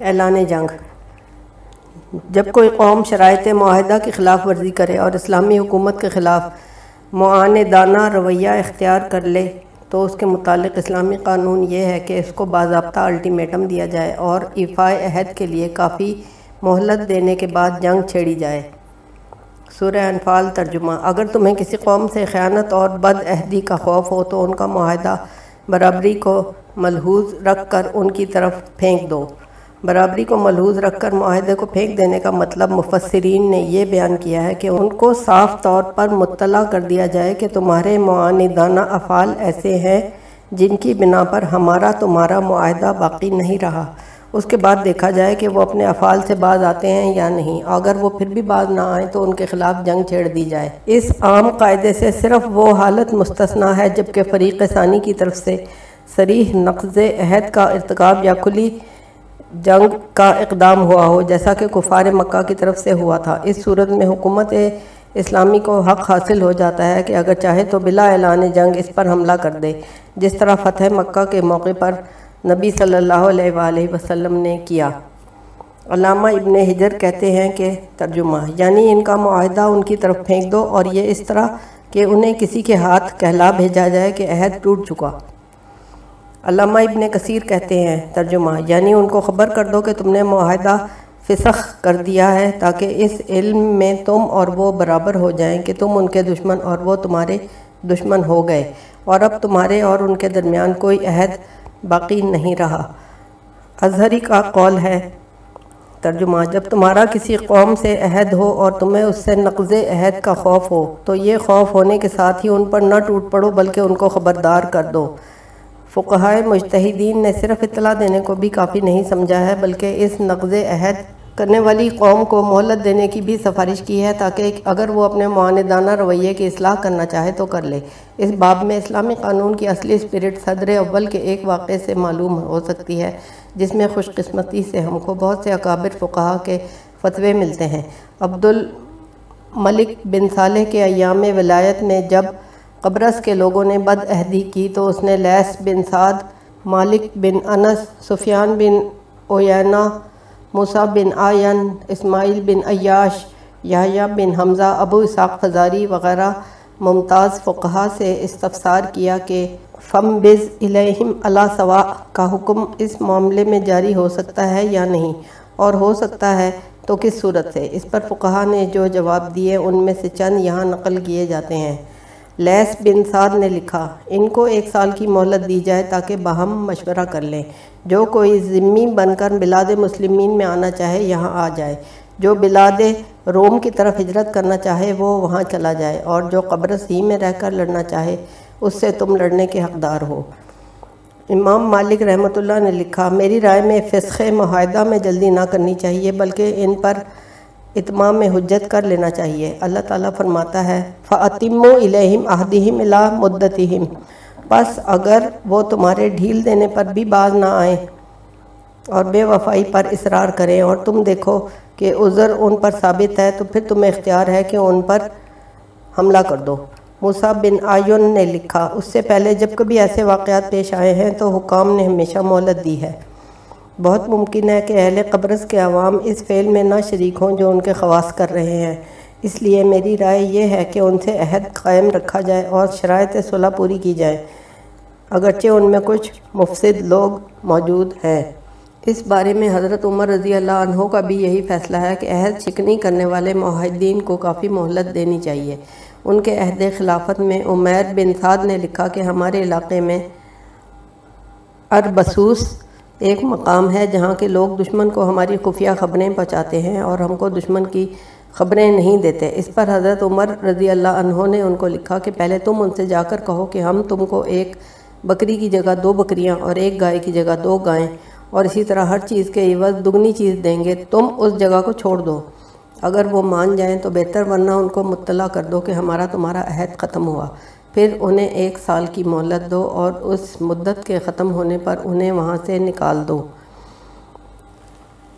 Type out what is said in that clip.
اعلان جنگ۔ جب کوئی قوم شرائط معاہدہ کی خلاف ورزی کرے اور اسلامی حکومت کے خلاف معاندانہ رویہ اختیار کر لے تو اس کے متعلق اسلامی قانون یہ ہے کہ اس کو باضابطہ الٹیمیٹم دیا جائے اور ایفائے عہد کے لیے کافی مہلت دینے کے بعد جنگ چھیڑی جائے۔ سورہ انفال ترجمہ۔ اگر تمہیں کسی قوم سے خیانت اور بد عہدی کا خوف ہو تو ان کا معاہدہ برابری کو ملحوظ رکھ کر ان کی طرف پھینک دو۔ برابری کو ملحوظ رکھ کر معاہدے کو پھینک دینے کا مطلب مفسرین نے یہ بیان کیا ہے کہ ان کو صاف طور پر مطلع کر دیا جائے کہ تمہارے معاندانہ افعال ایسے ہیں جن کی بنا پر ہمارا تمہارا معاہدہ باقی نہیں رہا۔ اس کے بعد دیکھا جائے کہ وہ اپنے افعال سے باز آتے ہیں یا نہیں۔ اگر وہ پھر بھی باز نہ آئیں تو ان کے خلاف جنگ چھیڑ دی جائے۔ اس عام قاعدے سے صرف وہ حالت مستثنا ہے جبکہ فریق ثانی کی طرف سے سریح نقض عہد کا ارتکاب یا کھلی جنگ کا اقدام ہوا ہو، جیسا کہ کفار مکہ کی طرف سے ہوا تھا۔ اس صورت میں حکومت اسلامی کو حق حاصل ہو جاتا ہے کہ اگر چاہے تو بلا اعلان جنگ اس پر حملہ کر دے۔ جس طرح فتح مکہ کے موقع پر نبی صلی اللہ علیہ وآلہ وسلم نے کیا۔ علامہ ابن حجر کہتے ہیں کہ ترجمہ یعنی ان کا معاہدہ ان کی طرف پھینک دو اور یہ اس طرح کہ انہیں کسی کے ہاتھ کہلا بھیجا جائے کہ عہد ٹوٹ چکا۔ علامہ ابن کثیر کہتے ہیں، ترجمہ یعنی ان کو خبر کر دو کہ تم نے معاہدہ فسخ کر دیا ہے تاکہ اس علم میں تم اور وہ برابر ہو جائیں کہ تم ان کے دشمن اور وہ تمہارے دشمن ہو گئے۔ اور اب تمہارے اور ان کے درمیان کوئی عہد باقی نہیں رہا۔ اظہری کا قول ہے۔ ترجمہ، جب تمہارا کسی قوم سے عہد ہو اور تمہیں اس سے نقض عہد کا خوف ہو، تو یہ خوف ہونے کے ساتھ ہی ان پر نہ ٹوٹ پڑو، بلکہ ان کو خبردار کر دو۔ فقہائے مجتہدین نے صرف اطلاع دینے کو بھی کافی نہیں سمجھا ہے، بلکہ اس نقض عہد کرنے والی قوم کو مہلت دینے کی بھی سفارش کی ہے تاکہ اگر وہ اپنے معاندانہ رویے کی اصلاح کرنا چاہے تو کر لے۔ اس باب میں اسلامی قانون کی اصلی اسپرٹ صدر اول کے ایک واقعے سے معلوم ہو سکتی ہے، جس میں خوش قسمتی سے ہم کو بہت سے اکابر فقہا کے فتوے ملتے ہیں۔ عبد الملک بن صالح کے ایام ولایت میں جب قبرص کے لوگوں نے بد عہدی کی تو اس نے لیس بن سعد، مالک بن انس، سفیان بن اوینا موسیٰ بن آین اسماعیل بن عیاش، یحییٰ بن حمزہ، ابو اساق فزاری وغیرہ ممتاز فقہا سے استفسار کیا کہ فم بز الیہم اللہ سوا کا حکم اس معاملے میں جاری ہو سکتا ہے یا نہیں؟ اور ہو سکتا ہے تو کس صورت سے؟ اس پر فقہا نے جو جواب دیے ان میں سے چند یہاں نقل کیے جاتے ہیں۔ لیس بن سعد نے لکھا، ان کو ایک سال کی مہلت دی جائے تاکہ باہم مشورہ کر لیں۔ جو کوئی ذمی بن کر بلاد مسلمین میں آنا چاہے، یہاں آ جائے۔ جو بلاد روم کی طرف ہجرت کرنا چاہے، وہ وہاں چلا جائے۔ اور جو قبرص ہی میں رہ کر لڑنا چاہے، اس سے تم لڑنے کے حقدار ہو۔ امام مالک رحمۃ اللہ نے لکھا، میری رائے میں فسخ معاہدہ میں جلدی نہ کرنی چاہیے، بلکہ ان پر اتمام میں حجت کر لینا چاہیے۔ اللہ تعالیٰ فرماتا ہے فعتم و الہم اہدہم الا مدتہم بس اگر وہ تمہارے ڈھیل دینے پر بھی باز نہ آئیں اور بے وفائی پر اصرار کریں اور تم دیکھو کہ عذر ان پر ثابت ہے، تو پھر تمہیں اختیار ہے کہ ان پر حملہ کر دو۔ موسیٰ بن آئین نے لکھا، اس سے پہلے جب کبھی ایسے واقعات پیش آئے ہیں تو حکام نے ہمیشہ مولت دی ہے۔ بہت ممکن ہے کہ اہل قبرص کے عوام اس فعل میں نہ شریک ہوں جو ان کے خواص کر رہے ہیں۔ اس لیے میری رائے یہ ہے کہ ان سے عہد قائم رکھا جائے اور شرائط صلح پوری کی جائے۔ اگرچہ ان میں کچھ مفسد لوگ موجود ہیں۔ اس بارے میں حضرت عمر رضی اللہ عنہ کا بھی یہی فیصلہ ہے کہ عہد شکنی کرنے والے معاہدین کو کافی مہلت دینی چاہیے۔ ان کے عہد خلافت میں عمیر بن سعد نے لکھا کہ ہمارے علاقے میں اربسوس ایک مقام ہے جہاں کے لوگ دشمن کو ہماری خفیہ خبریں پہنچاتے ہیں اور ہم کو دشمن کی خبریں نہیں دیتے۔ اس پر حضرت عمر رضی اللہ عنہ نے ان کو لکھا کہ پہلے تم ان سے جا کر کہو کہ ہم تم کو ایک بکری کی جگہ دو بکریاں اور ایک گائے کی جگہ دو گائیں اور اسی طرح ہر چیز کے عوض دگنی چیز دیں گے، تم اس جگہ کو چھوڑ دو۔ اگر وہ مان جائیں تو بہتر، ورنہ ان کو مطلع کر دو کہ ہمارا تمہارا عہد ختم ہوا۔ پھر انہیں ایک سال کی مہلت دو اور اس مدت کے ختم ہونے پر انہیں وہاں سے نکال دو۔